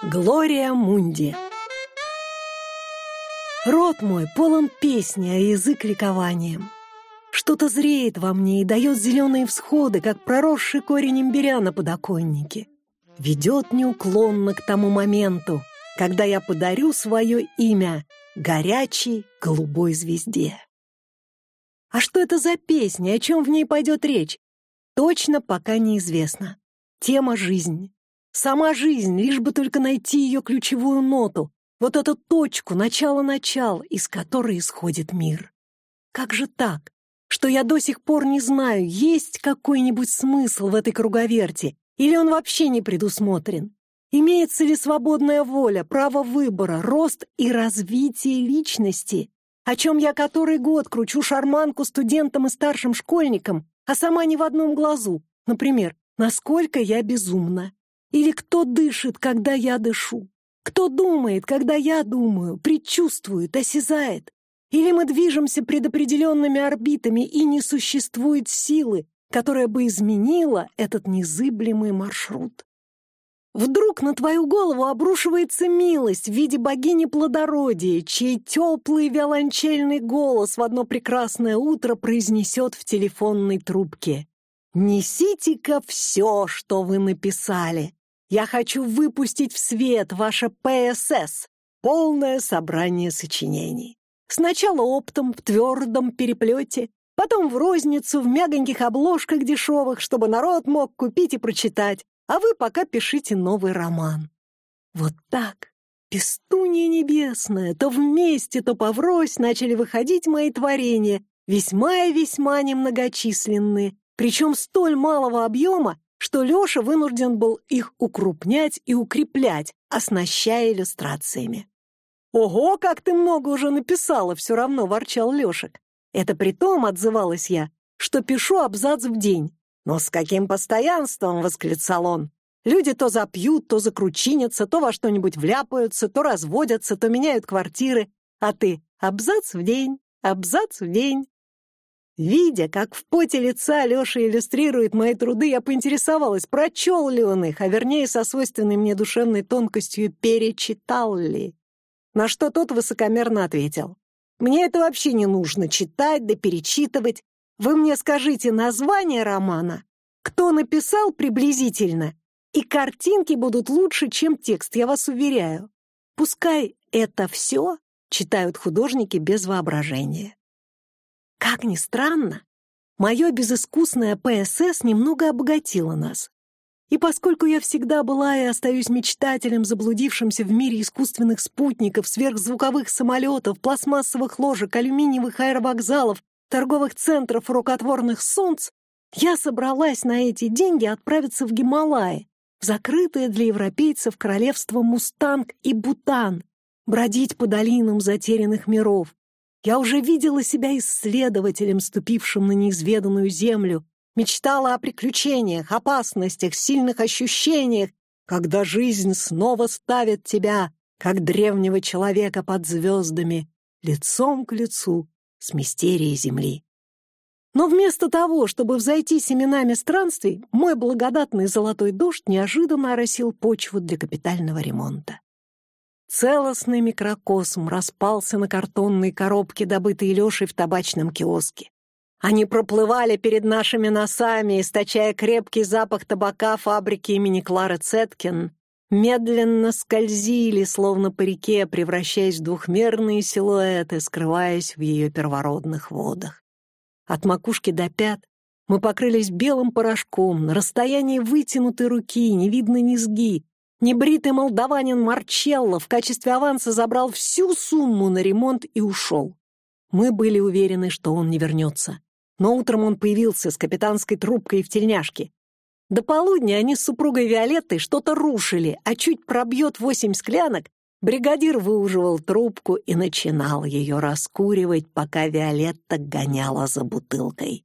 Глория Мунди Рот мой полон песни, а язык ликованием. Что-то зреет во мне и дает зеленые всходы, как проросший корень имбиря на подоконнике. Ведет неуклонно к тому моменту, когда я подарю свое имя горячей голубой звезде. А что это за песня, о чем в ней пойдет речь? Точно пока неизвестно. Тема — жизнь. Сама жизнь, лишь бы только найти ее ключевую ноту, вот эту точку, начало-начал, из которой исходит мир. Как же так, что я до сих пор не знаю, есть какой-нибудь смысл в этой круговерти, или он вообще не предусмотрен? Имеется ли свободная воля, право выбора, рост и развитие личности? О чем я который год кручу шарманку студентам и старшим школьникам, а сама не в одном глазу. Например, насколько я безумна. Или кто дышит, когда я дышу? Кто думает, когда я думаю, предчувствует, осязает? Или мы движемся предопределенными орбитами, и не существует силы, которая бы изменила этот незыблемый маршрут? Вдруг на твою голову обрушивается милость в виде богини плодородия, чей теплый виолончельный голос в одно прекрасное утро произнесет в телефонной трубке. «Несите-ка все, что вы написали. Я хочу выпустить в свет ваше ПСС, полное собрание сочинений. Сначала оптом, в твердом переплете, потом в розницу, в мягоньких обложках дешевых, чтобы народ мог купить и прочитать, а вы пока пишите новый роман. Вот так, пестунья небесная, то вместе, то поврось начали выходить мои творения, весьма и весьма немногочисленные, причем столь малого объема, что Леша вынужден был их укрупнять и укреплять, оснащая иллюстрациями. «Ого, как ты много уже написала!» — все равно ворчал Лешек. «Это при том, — отзывалась я, — что пишу абзац в день. Но с каким постоянством!» — восклицал он. «Люди то запьют, то закручинятся, то во что-нибудь вляпаются, то разводятся, то меняют квартиры. А ты — абзац в день, абзац в день, Видя, как в поте лица Леша иллюстрирует мои труды, я поинтересовалась, прочел ли он их, а вернее, со свойственной мне душевной тонкостью, перечитал ли. На что тот высокомерно ответил. «Мне это вообще не нужно читать да перечитывать. Вы мне скажите название романа, кто написал приблизительно, и картинки будут лучше, чем текст, я вас уверяю. Пускай это все читают художники без воображения. Как ни странно, мое безыскусное ПСС немного обогатило нас. И поскольку я всегда была и остаюсь мечтателем, заблудившимся в мире искусственных спутников, сверхзвуковых самолетов, пластмассовых ложек, алюминиевых аэровокзалов, торговых центров, рукотворных солнц, я собралась на эти деньги отправиться в Гималаи, в закрытое для европейцев королевство Мустанг и Бутан, бродить по долинам затерянных миров, я уже видела себя исследователем, ступившим на неизведанную землю, мечтала о приключениях, опасностях, сильных ощущениях, когда жизнь снова ставит тебя, как древнего человека под звездами, лицом к лицу с мистерией земли. Но вместо того, чтобы взойти семенами странствий, мой благодатный золотой дождь неожиданно оросил почву для капитального ремонта. Целостный микрокосм распался на картонной коробке, добытой Лешей в табачном киоске. Они проплывали перед нашими носами, источая крепкий запах табака фабрики имени Клары Цеткин, медленно скользили, словно по реке, превращаясь в двухмерные силуэты, скрываясь в ее первородных водах. От макушки до пят мы покрылись белым порошком, на расстоянии вытянутой руки, не видно низги, Небритый молдаванин Марчелло в качестве аванса забрал всю сумму на ремонт и ушел. Мы были уверены, что он не вернется. Но утром он появился с капитанской трубкой в тельняшке. До полудня они с супругой Виолеттой что-то рушили, а чуть пробьет восемь склянок, бригадир выуживал трубку и начинал ее раскуривать, пока Виолетта гоняла за бутылкой.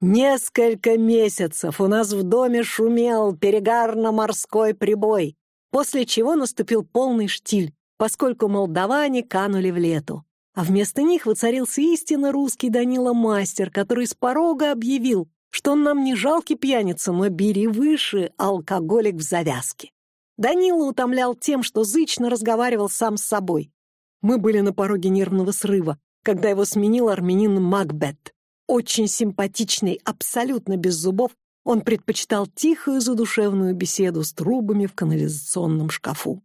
Несколько месяцев у нас в доме шумел перегарно-морской прибой после чего наступил полный штиль, поскольку молдаване канули в лету. А вместо них воцарился истинно русский Данила Мастер, который с порога объявил, что он нам не жалкий пьяница, но бери выше, алкоголик в завязке. Данила утомлял тем, что зычно разговаривал сам с собой. Мы были на пороге нервного срыва, когда его сменил армянин Макбет. Очень симпатичный, абсолютно без зубов, он предпочитал тихую задушевную беседу с трубами в канализационном шкафу.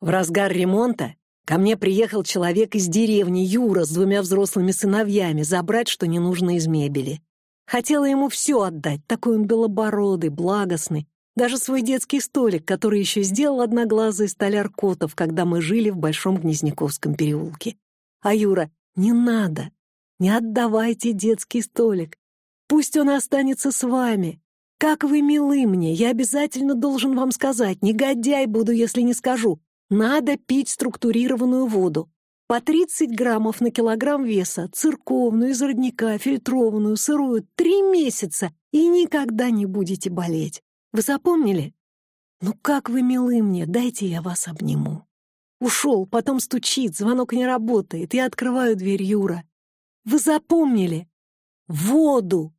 В разгар ремонта ко мне приехал человек из деревни Юра с двумя взрослыми сыновьями забрать, что не нужно из мебели. Хотела ему все отдать, такой он белобородый, благостный, даже свой детский столик, который еще сделал одноглазый столяр Котов, когда мы жили в Большом Гнезняковском переулке. А Юра, не надо, не отдавайте детский столик. Пусть он останется с вами. Как вы милы мне, я обязательно должен вам сказать, негодяй буду, если не скажу. Надо пить структурированную воду. По 30 граммов на килограмм веса, церковную, из родника, фильтрованную, сырую, три месяца, и никогда не будете болеть. Вы запомнили? Ну как вы милы мне, дайте я вас обниму. Ушел, потом стучит, звонок не работает, я открываю дверь Юра. Вы запомнили? Воду!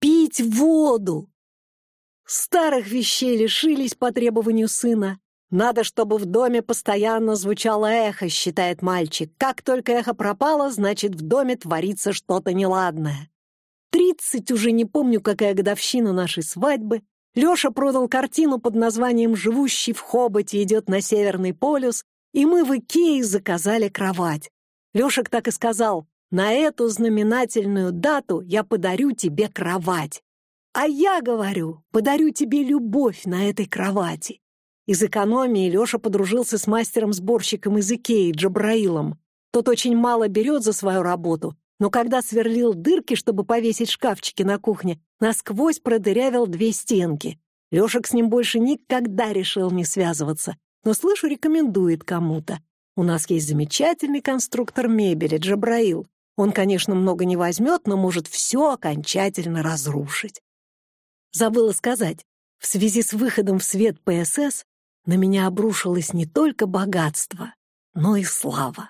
Пить воду! Старых вещей лишились по требованию сына. Надо, чтобы в доме постоянно звучало эхо, считает мальчик. Как только эхо пропало, значит, в доме творится что-то неладное. Тридцать уже не помню, какая годовщина нашей свадьбы, Леша продал картину под названием «Живущий в Хоботе идет на Северный полюс», и мы в Икее заказали кровать. Лешек так и сказал, «На эту знаменательную дату я подарю тебе кровать». А я говорю, подарю тебе любовь на этой кровати. Из экономии Леша подружился с мастером-сборщиком из Икеи Джабраилом. Тот очень мало берет за свою работу, но когда сверлил дырки, чтобы повесить шкафчики на кухне, насквозь продырявил две стенки. Лешек с ним больше никогда решил не связываться, но, слышу, рекомендует кому-то. У нас есть замечательный конструктор мебели, Джабраил. Он, конечно, много не возьмет, но может все окончательно разрушить. Забыла сказать, в связи с выходом в свет ПСС на меня обрушилось не только богатство, но и слава.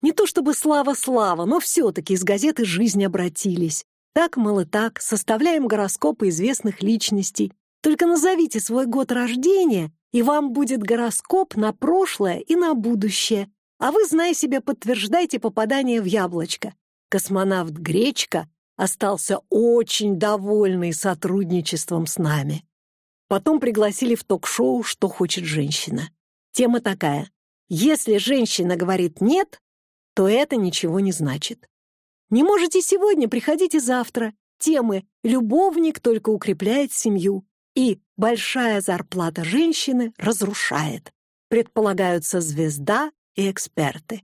Не то чтобы слава-слава, но все-таки из газеты «Жизнь» обратились. Так, мол, и так, составляем гороскопы известных личностей. Только назовите свой год рождения, и вам будет гороскоп на прошлое и на будущее. А вы, зная себе, подтверждайте попадание в яблочко. Космонавт Гречка остался очень довольный сотрудничеством с нами. Потом пригласили в ток-шоу «Что хочет женщина». Тема такая. Если женщина говорит «нет», то это ничего не значит. Не можете сегодня, приходите завтра. Темы «Любовник только укрепляет семью» и «Большая зарплата женщины разрушает». Предполагаются звезда и эксперты.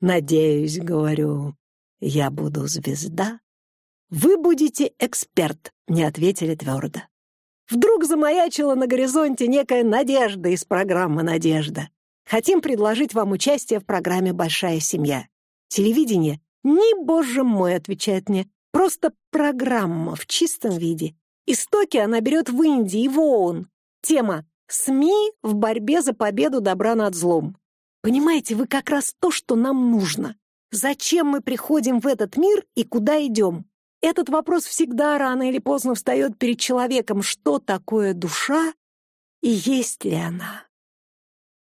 Надеюсь, говорю, я буду звезда. Вы будете эксперт, не ответили твердо. Вдруг замаячила на горизонте некая надежда из программы «Надежда». Хотим предложить вам участие в программе «Большая семья». Телевидение? Не, боже мой, отвечает мне. Просто программа в чистом виде. Истоки она берет в Индии в ООН. Тема «СМИ в борьбе за победу добра над злом». Понимаете, вы как раз то, что нам нужно. Зачем мы приходим в этот мир и куда идем? Этот вопрос всегда рано или поздно встает перед человеком. Что такое душа и есть ли она?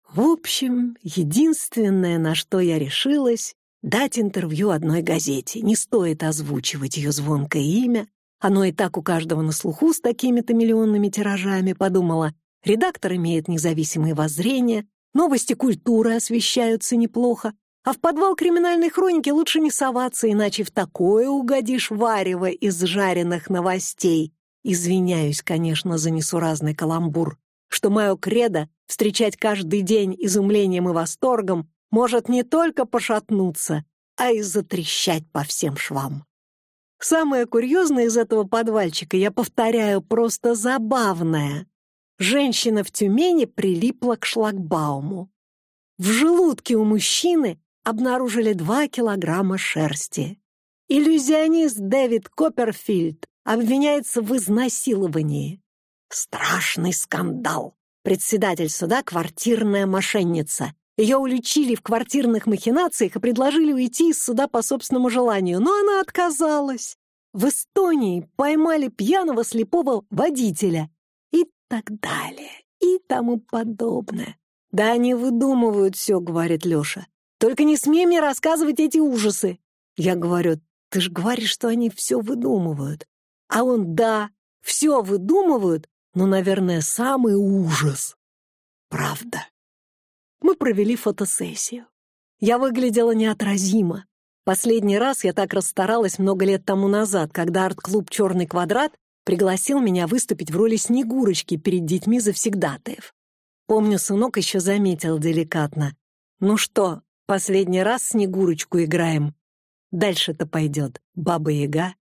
В общем, единственное, на что я решилась, дать интервью одной газете. Не стоит озвучивать ее звонкое имя. Оно и так у каждого на слуху с такими-то миллионными тиражами, подумала. Редактор имеет независимые воззрения, новости культуры освещаются неплохо, а в подвал криминальной хроники лучше не соваться, иначе в такое угодишь варево из жареных новостей. Извиняюсь, конечно, за несуразный каламбур что мое кредо встречать каждый день изумлением и восторгом может не только пошатнуться, а и затрещать по всем швам. Самое курьезное из этого подвальчика, я повторяю, просто забавное. Женщина в Тюмени прилипла к шлагбауму. В желудке у мужчины обнаружили два килограмма шерсти. Иллюзионист Дэвид Копперфильд обвиняется в изнасиловании. Страшный скандал. Председатель суда — квартирная мошенница. Ее уличили в квартирных махинациях и предложили уйти из суда по собственному желанию, но она отказалась. В Эстонии поймали пьяного слепого водителя. Так далее, и тому подобное. «Да они выдумывают все», — говорит Леша. «Только не смей мне рассказывать эти ужасы». Я говорю, ты же говоришь, что они все выдумывают. А он, да, все выдумывают, но, наверное, самый ужас. Правда. Мы провели фотосессию. Я выглядела неотразимо. Последний раз я так расстаралась много лет тому назад, когда арт-клуб «Черный квадрат» пригласил меня выступить в роли Снегурочки перед детьми завсегдатаев. Помню, сынок еще заметил деликатно. «Ну что, последний раз Снегурочку играем?» Дальше-то пойдет Баба-Яга.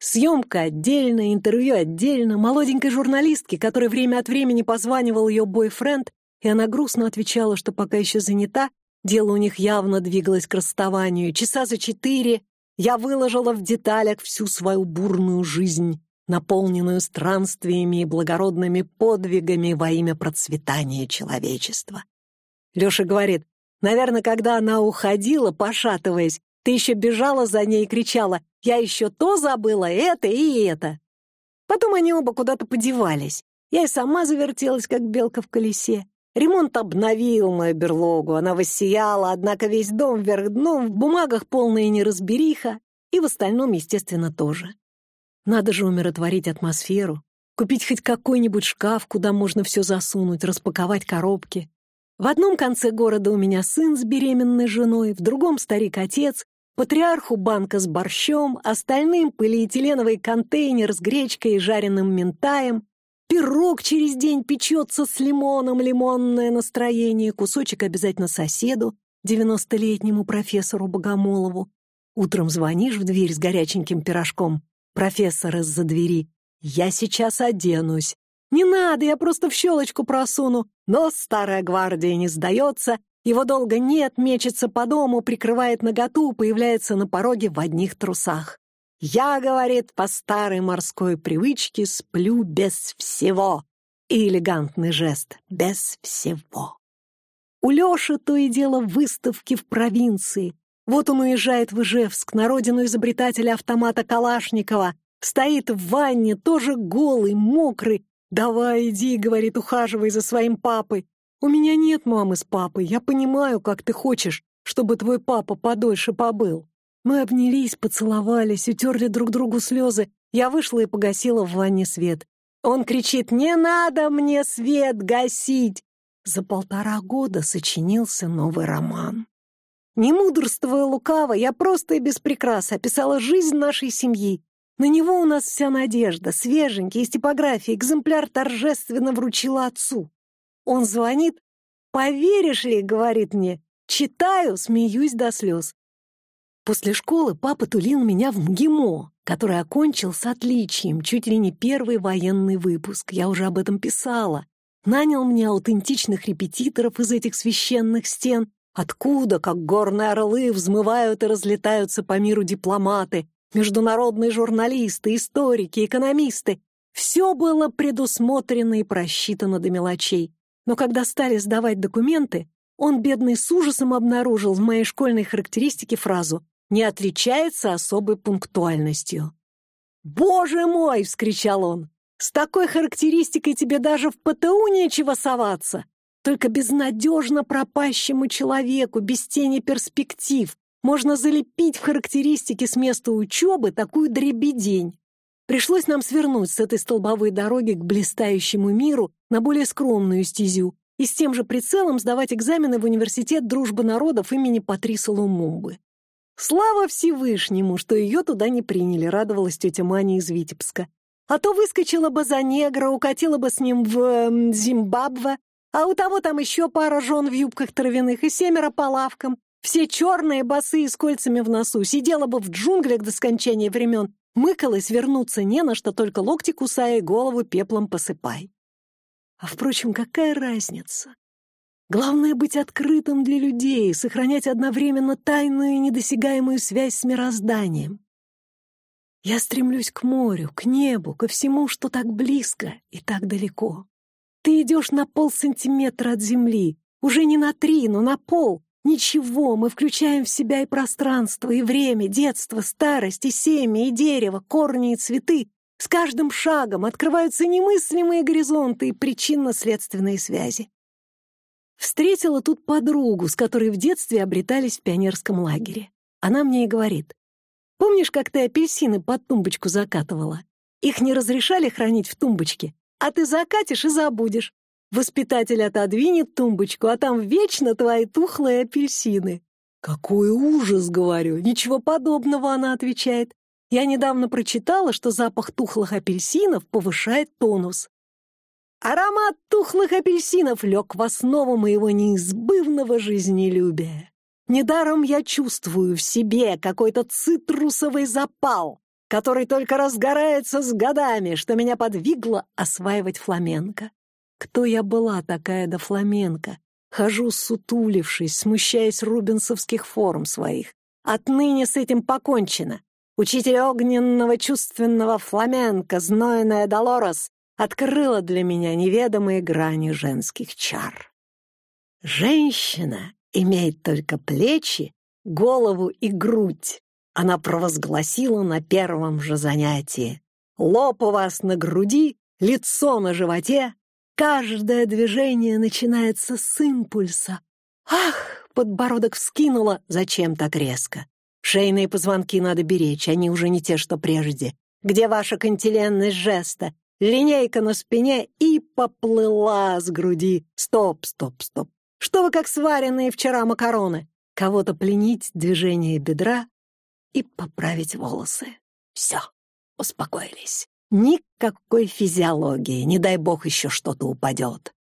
Съемка отдельно, интервью отдельно, молоденькой журналистке, которой время от времени позванивал ее бойфренд, и она грустно отвечала, что пока еще занята, дело у них явно двигалось к расставанию. Часа за четыре я выложила в деталях всю свою бурную жизнь, наполненную странствиями и благородными подвигами во имя процветания человечества. Леша говорит, наверное, когда она уходила, пошатываясь, ты еще бежала за ней и кричала «Я еще то забыла, это и это!» Потом они оба куда-то подевались. Я и сама завертелась, как белка в колесе. Ремонт обновил мою берлогу, она воссияла, однако весь дом вверх дном, в бумагах полная неразбериха, и в остальном, естественно, тоже. Надо же умиротворить атмосферу, купить хоть какой-нибудь шкаф, куда можно все засунуть, распаковать коробки. В одном конце города у меня сын с беременной женой, в другом старик-отец, патриарху банка с борщом, остальным полиэтиленовый контейнер с гречкой и жареным ментаем, пирог через день печется с лимоном, лимонное настроение, кусочек обязательно соседу, девяностолетнему профессору Богомолову. Утром звонишь в дверь с горяченьким пирожком. Профессор из-за двери. «Я сейчас оденусь». «Не надо, я просто в щелочку просуну». Но старая гвардия не сдается, его долго нет, мечется по дому, прикрывает наготу, появляется на пороге в одних трусах. «Я, — говорит, — по старой морской привычке сплю без всего». И элегантный жест «без всего». У Лёши то и дело выставки в провинции. Вот он уезжает в Ижевск, на родину изобретателя автомата Калашникова. Стоит в ванне, тоже голый, мокрый, «Давай, иди», — говорит, — «ухаживай за своим папой». «У меня нет мамы с папой, я понимаю, как ты хочешь, чтобы твой папа подольше побыл». Мы обнялись, поцеловались, утерли друг другу слезы. Я вышла и погасила в ванне свет. Он кричит «Не надо мне свет гасить!» За полтора года сочинился новый роман. Не мудрствуя лукаво, я просто и без прикрас описала жизнь нашей семьи, на него у нас вся надежда, свеженький, из типографии, экземпляр торжественно вручила отцу. Он звонит. «Поверишь ли?» — говорит мне. Читаю, смеюсь до слез. После школы папа тулил меня в МГИМО, который окончил с отличием, чуть ли не первый военный выпуск. Я уже об этом писала. Нанял мне аутентичных репетиторов из этих священных стен, откуда, как горные орлы, взмывают и разлетаются по миру дипломаты, международные журналисты, историки, экономисты. Все было предусмотрено и просчитано до мелочей. Но когда стали сдавать документы, он, бедный, с ужасом обнаружил в моей школьной характеристике фразу «не отличается особой пунктуальностью». «Боже мой!» — вскричал он. «С такой характеристикой тебе даже в ПТУ нечего соваться! Только безнадежно пропащему человеку, без тени перспектив, можно залепить в характеристике с места учебы такую дребедень. Пришлось нам свернуть с этой столбовой дороги к блистающему миру на более скромную стезю и с тем же прицелом сдавать экзамены в Университет Дружбы Народов имени Патриса Лумумбы. Слава Всевышнему, что ее туда не приняли, радовалась тетя Маня из Витебска. А то выскочила бы за негра, укатила бы с ним в э, Зимбабве, а у того там еще пара жен в юбках травяных и семеро по лавкам, все черные, босые, с кольцами в носу, сидела бы в джунглях до скончания времен, мыкалась вернуться не на что, только локти кусая и голову пеплом посыпай. А, впрочем, какая разница? Главное — быть открытым для людей, сохранять одновременно тайную и недосягаемую связь с мирозданием. Я стремлюсь к морю, к небу, ко всему, что так близко и так далеко. Ты идешь на полсантиметра от земли, уже не на три, но на пол, Ничего, мы включаем в себя и пространство, и время, детство, старость, и семя, и дерево, корни и цветы, С каждым шагом открываются немыслимые горизонты и причинно-следственные связи. Встретила тут подругу, с которой в детстве обретались в пионерском лагере. Она мне и говорит, «Помнишь, как ты апельсины под тумбочку закатывала? Их не разрешали хранить в тумбочке, а ты закатишь и забудешь. Воспитатель отодвинет тумбочку, а там вечно твои тухлые апельсины». «Какой ужас!» — говорю. «Ничего подобного», — она отвечает. «Я недавно прочитала, что запах тухлых апельсинов повышает тонус. Аромат тухлых апельсинов лег в основу моего неизбывного жизнелюбия. Недаром я чувствую в себе какой-то цитрусовый запал, который только разгорается с годами, что меня подвигло осваивать фламенко. Кто я была такая до фламенко? Хожу сутулившись, смущаясь рубинсовских форм своих. Отныне с этим покончено. Учитель огненного чувственного фламенко, знойная Долорес, открыла для меня неведомые грани женских чар. Женщина имеет только плечи, голову и грудь. Она провозгласила на первом же занятии. Лоб у вас на груди, лицо на животе. Каждое движение начинается с импульса. Ах, подбородок вскинула, зачем так резко? Шейные позвонки надо беречь, они уже не те, что прежде. Где ваша кантиленность жеста? линейка на спине и поплыла с груди. Стоп, стоп, стоп. Что вы как сваренные вчера макароны? Кого-то пленить движение бедра и поправить волосы. Все, успокоились. Никакой физиологии, не дай бог еще что-то упадет.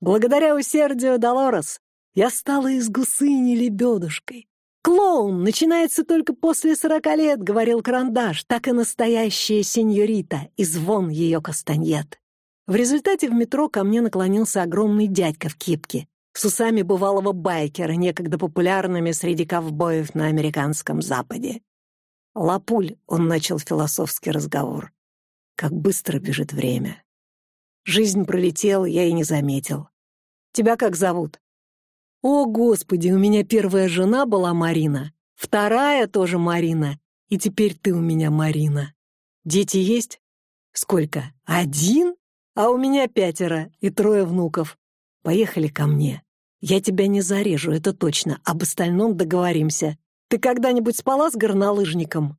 Благодаря усердию Долорес я стала из гусыни лебедушкой, «Клоун начинается только после сорока лет», — говорил Карандаш, так и настоящая сеньорита, и звон ее кастаньет. В результате в метро ко мне наклонился огромный дядька в кепке, с усами бывалого байкера, некогда популярными среди ковбоев на американском западе. «Лапуль», — он начал философский разговор. «Как быстро бежит время. Жизнь пролетела, я и не заметил. Тебя как зовут?» О, Господи, у меня первая жена была Марина, вторая тоже Марина, и теперь ты у меня Марина. Дети есть? Сколько? Один? А у меня пятеро и трое внуков. Поехали ко мне. Я тебя не зарежу, это точно. Об остальном договоримся. Ты когда-нибудь спала с горнолыжником?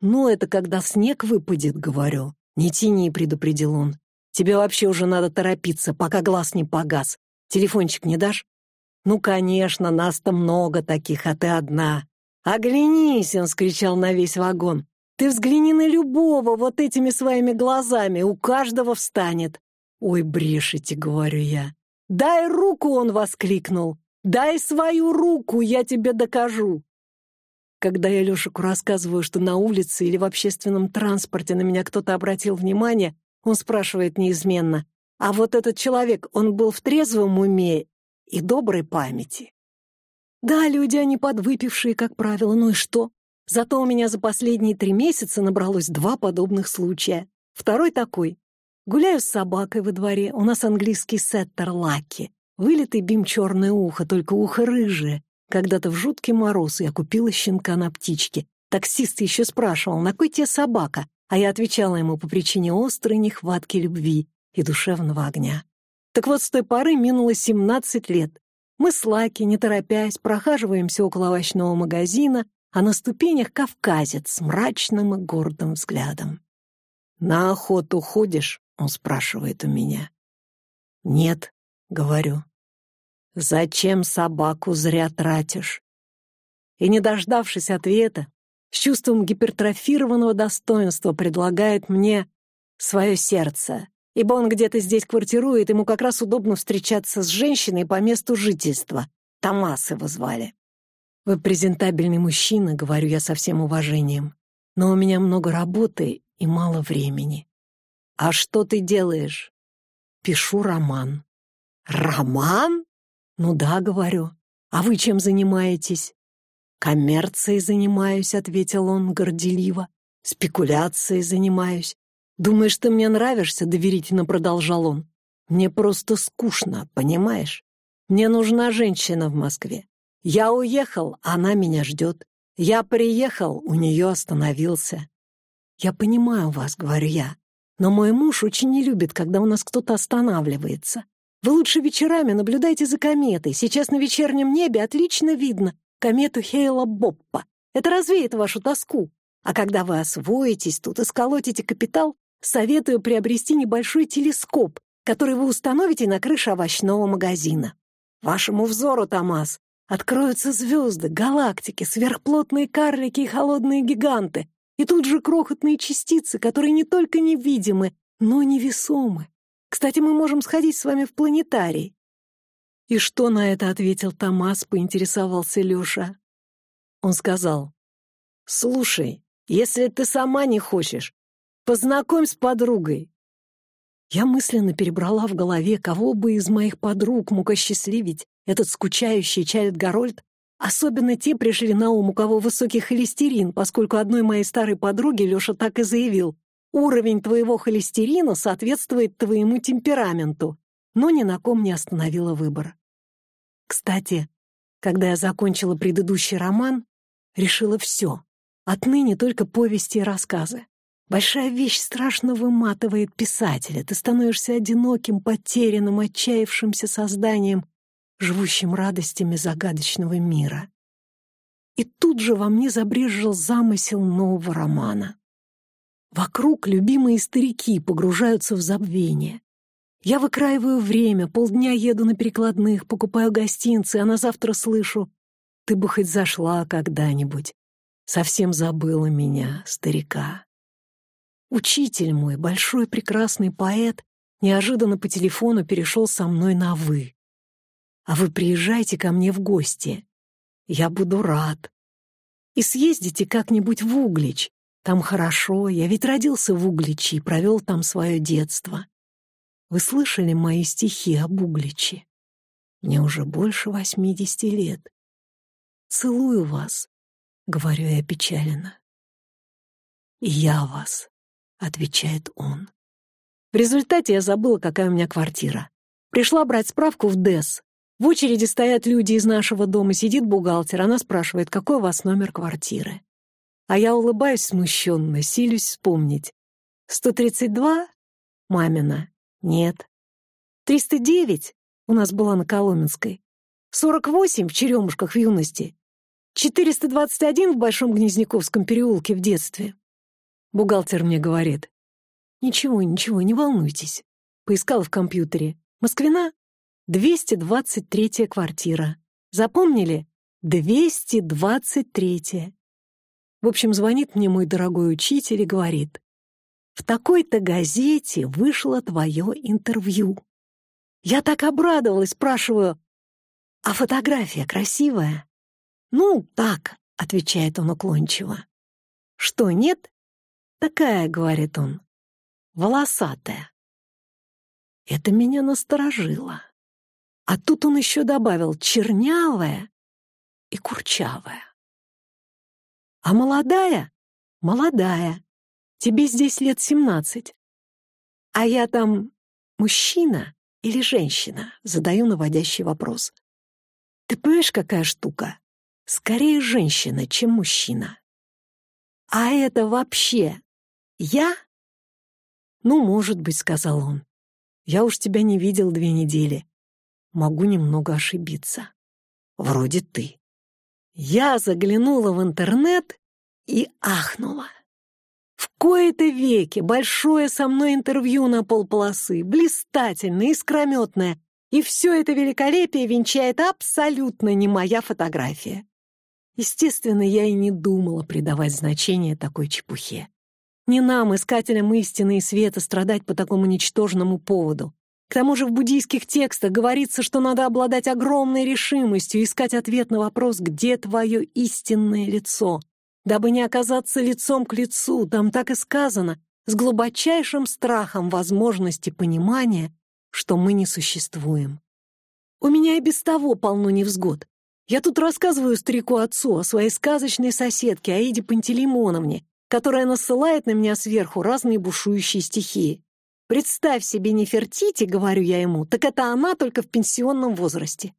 Ну, это когда снег выпадет, говорю. Не тяни, предупредил он. Тебе вообще уже надо торопиться, пока глаз не погас. Телефончик не дашь? «Ну, конечно, нас-то много таких, а ты одна». «Оглянись!» — он скричал на весь вагон. «Ты взгляни на любого вот этими своими глазами, у каждого встанет». «Ой, брешите!» — говорю я. «Дай руку!» — он воскликнул. «Дай свою руку, я тебе докажу!» Когда я Лешику рассказываю, что на улице или в общественном транспорте на меня кто-то обратил внимание, он спрашивает неизменно, «А вот этот человек, он был в трезвом уме и доброй памяти. Да, люди они подвыпившие, как правило, ну и что? Зато у меня за последние три месяца набралось два подобных случая. Второй такой. Гуляю с собакой во дворе, у нас английский сеттер Лаки. Вылитый бим черное ухо, только ухо рыжее. Когда-то в жуткий мороз я купила щенка на птичке. Таксист еще спрашивал, на кой тебе собака? А я отвечала ему по причине острой нехватки любви и душевного огня. Так вот, с той поры минуло 17 лет. Мы с Лаки, не торопясь, прохаживаемся около овощного магазина, а на ступенях кавказец с мрачным и гордым взглядом. «На охоту ходишь?» — он спрашивает у меня. «Нет», — говорю. «Зачем собаку зря тратишь?» И, не дождавшись ответа, с чувством гипертрофированного достоинства предлагает мне свое сердце, ибо он где-то здесь квартирует, ему как раз удобно встречаться с женщиной по месту жительства. Томас его звали. «Вы презентабельный мужчина», — говорю я со всем уважением, «но у меня много работы и мало времени». «А что ты делаешь?» «Пишу роман». «Роман?» «Ну да», — говорю. «А вы чем занимаетесь?» «Коммерцией занимаюсь», — ответил он горделиво. «Спекуляцией занимаюсь. «Думаешь, ты мне нравишься?» — доверительно продолжал он. «Мне просто скучно, понимаешь? Мне нужна женщина в Москве. Я уехал, она меня ждет. Я приехал, у нее остановился. «Я понимаю вас», — говорю я, «но мой муж очень не любит, когда у нас кто-то останавливается. Вы лучше вечерами наблюдайте за кометой. Сейчас на вечернем небе отлично видно комету Хейла Боппа. Это развеет вашу тоску. А когда вы освоитесь тут и сколотите капитал, советую приобрести небольшой телескоп, который вы установите на крыше овощного магазина. Вашему взору, Томас, откроются звезды, галактики, сверхплотные карлики и холодные гиганты, и тут же крохотные частицы, которые не только невидимы, но невесомы. Кстати, мы можем сходить с вами в планетарий». «И что на это ответил Томас?» — поинтересовался Леша. Он сказал, «Слушай, если ты сама не хочешь, познакомь с подругой». Я мысленно перебрала в голове, кого бы из моих подруг мог осчастливить этот скучающий Чайльд Гарольд. Особенно те пришли на ум, у кого высокий холестерин, поскольку одной моей старой подруге Леша так и заявил. Уровень твоего холестерина соответствует твоему темпераменту, но ни на ком не остановила выбор. Кстати, когда я закончила предыдущий роман, решила все. Отныне только повести и рассказы. Большая вещь страшно выматывает писателя. Ты становишься одиноким, потерянным, отчаявшимся созданием, живущим радостями загадочного мира. И тут же во мне забрежил замысел нового романа. Вокруг любимые старики погружаются в забвение. Я выкраиваю время, полдня еду на перекладных, покупаю гостинцы, а на завтра слышу «Ты бы хоть зашла когда-нибудь». Совсем забыла меня, старика. Учитель мой, большой прекрасный поэт, неожиданно по телефону перешел со мной на «вы». А вы приезжайте ко мне в гости. Я буду рад. И съездите как-нибудь в Углич, там хорошо, я ведь родился в Угличе и провел там свое детство. Вы слышали мои стихи об Угличе? Мне уже больше восьмидесяти лет. Целую вас, говорю я печаленно. И я вас, отвечает он. В результате я забыла, какая у меня квартира. Пришла брать справку в ДЭС. В очереди стоят люди из нашего дома, сидит бухгалтер, она спрашивает, какой у вас номер квартиры. А я улыбаюсь смущенно, силюсь вспомнить. «Сто тридцать два?» «Мамина». «Нет». «Триста девять?» У нас была на Коломенской. «Сорок восемь в Черемушках в юности. Четыреста двадцать один в Большом Гнезняковском переулке в детстве». Бухгалтер мне говорит. «Ничего, ничего, не волнуйтесь». Поискал в компьютере. «Москвина?» Двести двадцать третья квартира. Запомнили? Двести двадцать третья. В общем, звонит мне мой дорогой учитель и говорит, «В такой-то газете вышло твое интервью». Я так обрадовалась, спрашиваю, «А фотография красивая?» «Ну, так», — отвечает он уклончиво. «Что, нет?» «Такая», — говорит он, — «волосатая». Это меня насторожило. А тут он еще добавил чернявая и курчавая. А молодая? Молодая. Тебе здесь лет семнадцать. А я там мужчина или женщина? Задаю наводящий вопрос. Ты понимаешь, какая штука? Скорее женщина, чем мужчина. А это вообще я? Ну, может быть, сказал он. Я уж тебя не видел две недели. Могу немного ошибиться. Вроде ты. Я заглянула в интернет и ахнула. В кои-то веки большое со мной интервью на полполосы, блистательное, искрометное, и все это великолепие венчает абсолютно не моя фотография. Естественно, я и не думала придавать значение такой чепухе. Не нам, искателям истины и света, страдать по такому ничтожному поводу. К тому же в буддийских текстах говорится, что надо обладать огромной решимостью искать ответ на вопрос «Где твое истинное лицо?», дабы не оказаться лицом к лицу, там так и сказано, с глубочайшим страхом возможности понимания, что мы не существуем. У меня и без того полно невзгод. Я тут рассказываю старику-отцу о своей сказочной соседке Аиде Пантелеймоновне, которая насылает на меня сверху разные бушующие стихии. Представь себе Нефертити, говорю я ему, так это она только в пенсионном возрасте.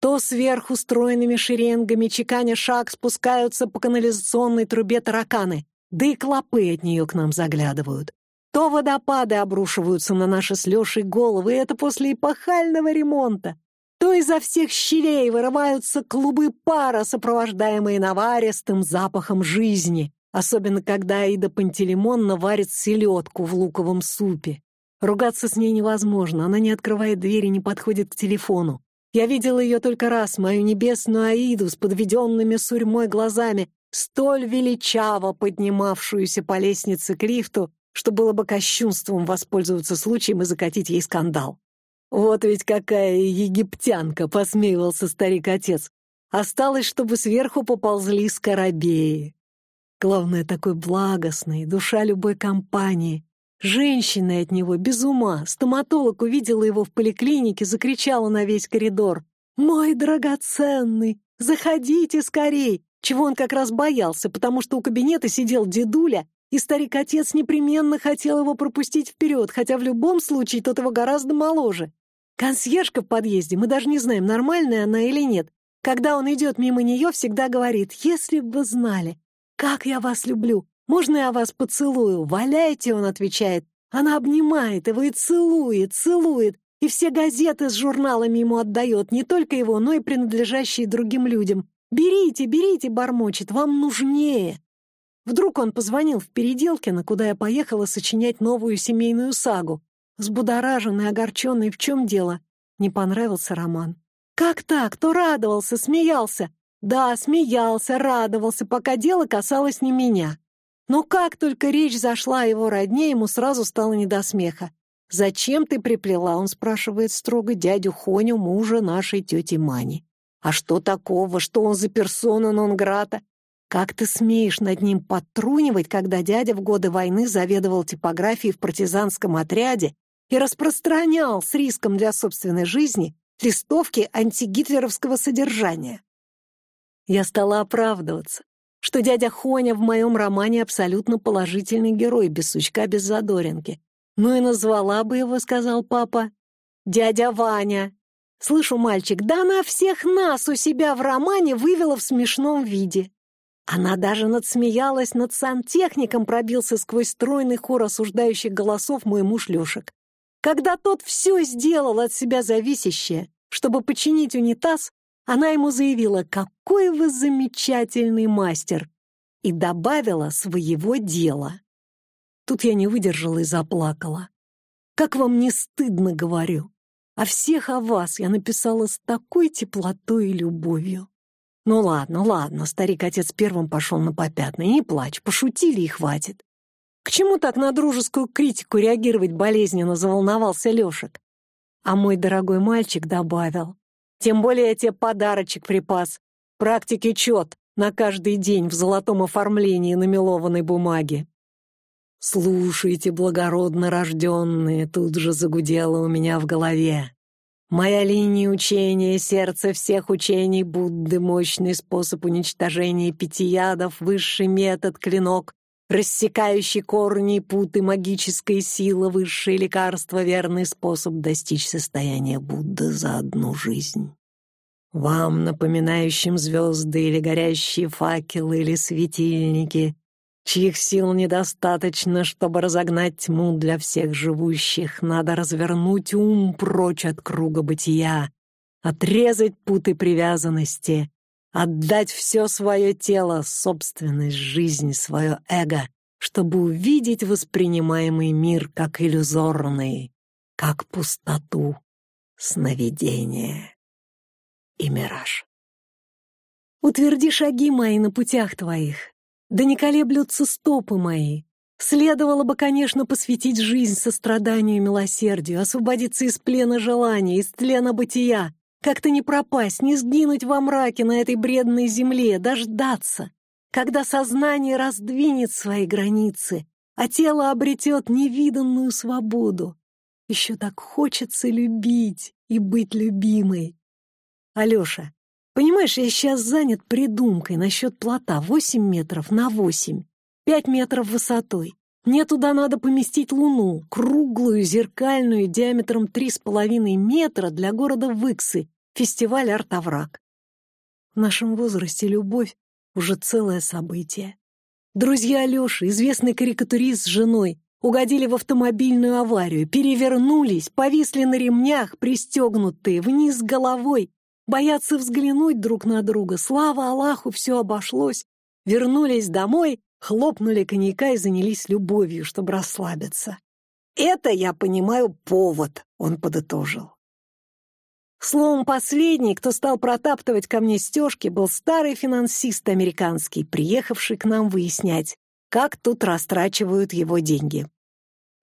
То сверху стройными шеренгами, чеканя шаг, спускаются по канализационной трубе тараканы. Да и клопы от нее к нам заглядывают. То водопады обрушиваются на наши с Лешей головы, и это после эпохального ремонта, то изо всех щелей вырываются клубы пара, сопровождаемые наваристым запахом жизни, особенно когда Аида Пантелеймонна варит селедку в луковом супе. Ругаться с ней невозможно, она не открывает двери, не подходит к телефону. Я видела ее только раз, мою небесную Аиду с подведенными сурьмой глазами, столь величаво поднимавшуюся по лестнице к лифту, что было бы кощунством воспользоваться случаем и закатить ей скандал. «Вот ведь какая египтянка!» — посмеивался старик-отец. «Осталось, чтобы сверху поползли скоробеи». Главное, такой благостный, душа любой компании. Женщина от него без ума. Стоматолог увидела его в поликлинике, закричала на весь коридор. «Мой драгоценный, заходите скорей!» Чего он как раз боялся, потому что у кабинета сидел дедуля и старик-отец непременно хотел его пропустить вперед, хотя в любом случае тот его гораздо моложе. Консьержка в подъезде, мы даже не знаем, нормальная она или нет. Когда он идет мимо нее, всегда говорит, «Если бы вы знали, как я вас люблю, можно я вас поцелую?» «Валяйте», — он отвечает. Она обнимает его и целует, целует, и все газеты с журналами ему отдает, не только его, но и принадлежащие другим людям. «Берите, берите», — бормочет, — «вам нужнее». Вдруг он позвонил в Переделкино, куда я поехала сочинять новую семейную сагу. Взбудораженный, огорченный, в чем дело? Не понравился роман. Как так? То радовался, смеялся. Да, смеялся, радовался, пока дело касалось не меня. Но как только речь зашла о его родне, ему сразу стало не до смеха. «Зачем ты приплела?» — он спрашивает строго дядю Хоню, мужа нашей тети Мани. «А что такого? Что он за персона нон-грата? Как ты смеешь над ним подтрунивать, когда дядя в годы войны заведовал типографией в партизанском отряде и распространял с риском для собственной жизни листовки антигитлеровского содержания? Я стала оправдываться, что дядя Хоня в моем романе абсолютно положительный герой, без сучка, без задоринки. Ну и назвала бы его, сказал папа, дядя Ваня. Слышу, мальчик, да она всех нас у себя в романе вывела в смешном виде. Она даже надсмеялась над сантехником, пробился сквозь стройный хор осуждающих голосов мой муж Лешек. Когда тот все сделал от себя зависящее, чтобы починить унитаз, она ему заявила, какой вы замечательный мастер, и добавила своего дела. Тут я не выдержала и заплакала. Как вам не стыдно, говорю. А всех о вас я написала с такой теплотой и любовью. «Ну ладно, ладно», — старик-отец первым пошел на попятный. «Не плачь, пошутили и хватит». «К чему так на дружескую критику реагировать болезненно?» — заволновался Лешек. А мой дорогой мальчик добавил. «Тем более тебе подарочек припас. Практики чет на каждый день в золотом оформлении на мелованной бумаге». «Слушайте, благородно рожденные», — тут же загудело у меня в голове. Моя линия учения, сердце всех учений Будды, мощный способ уничтожения пяти ядов, высший метод, клинок, рассекающий корни и путы, магическая сила, высшее лекарство, верный способ достичь состояния Будды за одну жизнь. Вам, напоминающим звезды или горящие факелы или светильники, чьих сил недостаточно, чтобы разогнать тьму для всех живущих. Надо развернуть ум прочь от круга бытия, отрезать путы привязанности, отдать все свое тело, собственность, жизнь, свое эго, чтобы увидеть воспринимаемый мир как иллюзорный, как пустоту, сновидение и мираж. Утверди шаги мои на путях твоих, да не колеблются стопы мои. Следовало бы, конечно, посвятить жизнь состраданию и милосердию, освободиться из плена желания, из тлена бытия, как-то не пропасть, не сгинуть во мраке на этой бредной земле, дождаться, когда сознание раздвинет свои границы, а тело обретет невиданную свободу. Еще так хочется любить и быть любимой. Алеша, Понимаешь, я сейчас занят придумкой насчет плота восемь метров на восемь, пять метров высотой. Мне туда надо поместить луну, круглую, зеркальную, диаметром три с половиной метра для города Выксы, фестиваль «Артовраг». В нашем возрасте любовь — уже целое событие. Друзья Алёши, известный карикатурист с женой, угодили в автомобильную аварию, перевернулись, повисли на ремнях, пристегнутые, вниз головой, боятся взглянуть друг на друга. Слава Аллаху, все обошлось. Вернулись домой, хлопнули коньяка и занялись любовью, чтобы расслабиться. «Это, я понимаю, повод», — он подытожил. Словом, последний, кто стал протаптывать ко мне стежки, был старый финансист американский, приехавший к нам выяснять, как тут растрачивают его деньги.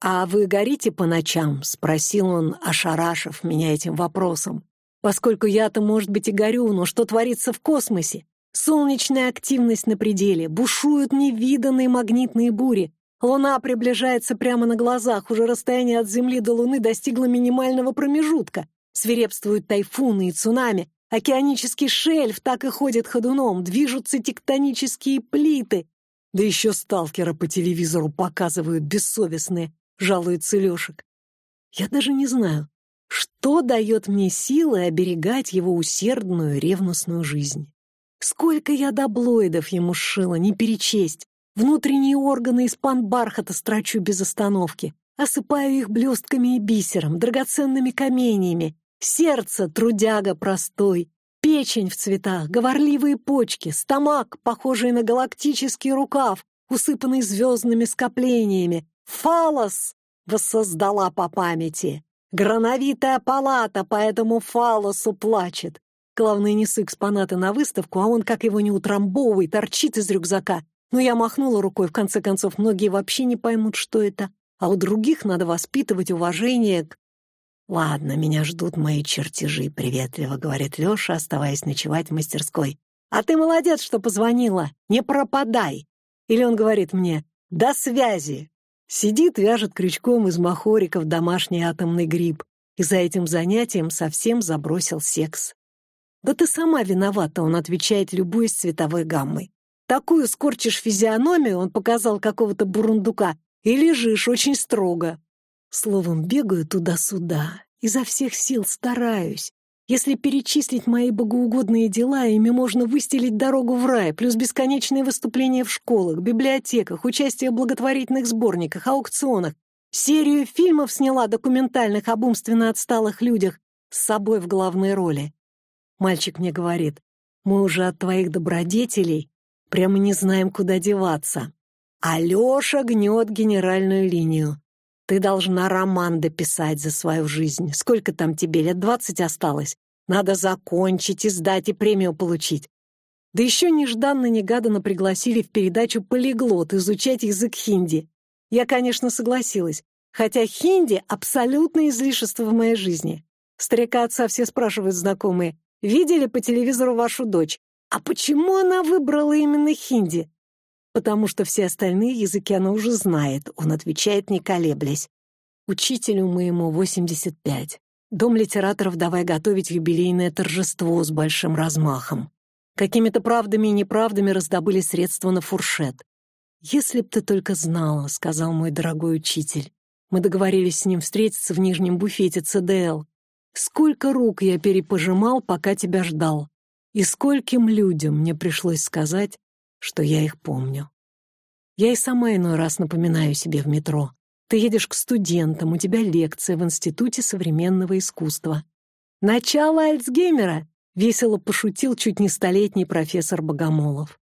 «А вы горите по ночам?» — спросил он, ошарашив меня этим вопросом. «Поскольку я-то, может быть, и горю, но что творится в космосе? Солнечная активность на пределе, бушуют невиданные магнитные бури. Луна приближается прямо на глазах, уже расстояние от Земли до Луны достигло минимального промежутка. Свирепствуют тайфуны и цунами, океанический шельф так и ходит ходуном, движутся тектонические плиты. Да еще сталкера по телевизору показывают бессовестные, жалуется Лешек. Я даже не знаю, что дает мне силы оберегать его усердную, ревностную жизнь. Сколько я доблоидов ему сшила, не перечесть. Внутренние органы из пан-бархата строчу без остановки, осыпаю их блестками и бисером, драгоценными каменьями, Сердце — трудяга простой, печень в цветах, говорливые почки, стомак, похожий на галактический рукав, усыпанный звездными скоплениями, фалос воссоздала по памяти. Грановитая палата по этому фалосу плачет. Главное, несу экспонаты на выставку, а он, как его не утрамбовывай, торчит из рюкзака. Но я махнула рукой, в конце концов, многие вообще не поймут, что это. А у других надо воспитывать уважение к «Ладно, меня ждут мои чертежи», — приветливо говорит Лёша, оставаясь ночевать в мастерской. «А ты молодец, что позвонила. Не пропадай!» Или он говорит мне «До связи!» Сидит, вяжет крючком из махориков домашний атомный гриб и за этим занятием совсем забросил секс. «Да ты сама виновата», — он отвечает, любуясь цветовой гаммой. «Такую скорчишь физиономию», — он показал какого-то бурундука, «и лежишь очень строго». Словом, бегаю туда-сюда, изо всех сил стараюсь. Если перечислить мои богоугодные дела, ими можно выстелить дорогу в рай, плюс бесконечные выступления в школах, библиотеках, участие в благотворительных сборниках, аукционах. Серию фильмов сняла документальных об умственно отсталых людях с собой в главной роли. Мальчик мне говорит, мы уже от твоих добродетелей прямо не знаем, куда деваться. Алеша гнет генеральную линию. Ты должна роман дописать за свою жизнь. Сколько там тебе, лет двадцать осталось? Надо закончить, издать и премию получить. Да еще нежданно-негаданно пригласили в передачу «Полиглот» изучать язык хинди. Я, конечно, согласилась, хотя хинди — абсолютное излишество в моей жизни. Старика отца все спрашивают знакомые, видели по телевизору вашу дочь? А почему она выбрала именно хинди? потому что все остальные языки она уже знает, он отвечает, не колеблясь. Учителю моему 85. Дом литераторов давай готовить юбилейное торжество с большим размахом. Какими-то правдами и неправдами раздобыли средства на фуршет. «Если б ты только знала», — сказал мой дорогой учитель. Мы договорились с ним встретиться в нижнем буфете ЦДЛ. Сколько рук я перепожимал, пока тебя ждал. И скольким людям мне пришлось сказать, что я их помню. Я и сама иной раз напоминаю себе в метро. Ты едешь к студентам, у тебя лекция в Институте современного искусства. «Начало Альцгеймера!» — весело пошутил чуть не столетний профессор Богомолов.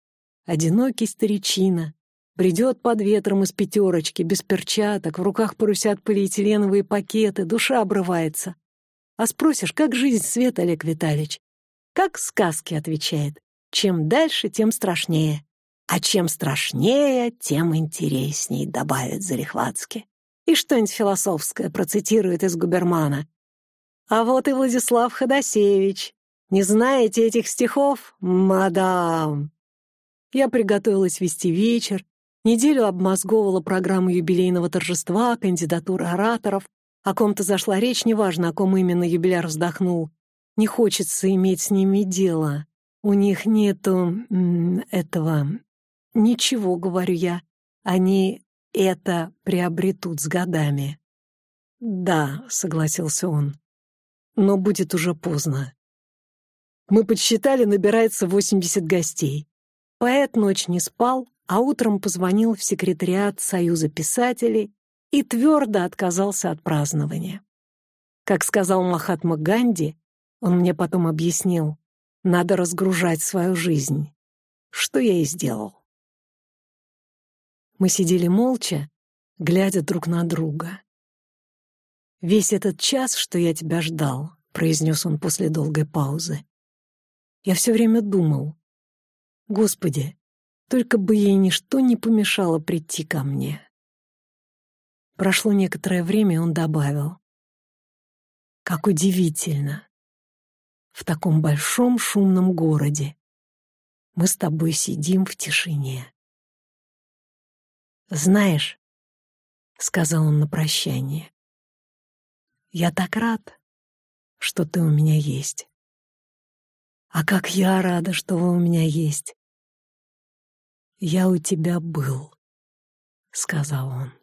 Одинокий старичина. Бредет под ветром из пятерочки, без перчаток, в руках порусят полиэтиленовые пакеты, душа обрывается. А спросишь, как жизнь, Свет, Олег Витальевич? Как сказки, отвечает. Чем дальше, тем страшнее. А чем страшнее, тем интересней, добавит Залихватский. И что-нибудь философское процитирует из Губермана. А вот и Владислав Ходосевич. Не знаете этих стихов, мадам? Я приготовилась вести вечер, неделю обмозговывала программу юбилейного торжества, кандидатуры ораторов. О ком-то зашла речь, неважно, о ком именно юбиляр вздохнул. Не хочется иметь с ними дело. У них нету этого... Ничего, говорю я. Они это приобретут с годами. Да, согласился он. Но будет уже поздно. Мы подсчитали, набирается 80 гостей. Поэт ночь не спал, а утром позвонил в секретариат Союза писателей и твердо отказался от празднования. Как сказал Махатма Ганди, он мне потом объяснил, надо разгружать свою жизнь, что я и сделал. Мы сидели молча, глядя друг на друга. «Весь этот час, что я тебя ждал», — произнес он после долгой паузы, я все время думал, «Господи, только бы ей ничто не помешало прийти ко мне». Прошло некоторое время, он добавил, «Как удивительно! В таком большом шумном городе мы с тобой сидим в тишине». «Знаешь», — сказал он на прощание, «я так рад, что ты у меня есть. А как я рада, что вы у меня есть. Я у тебя был, — сказал он.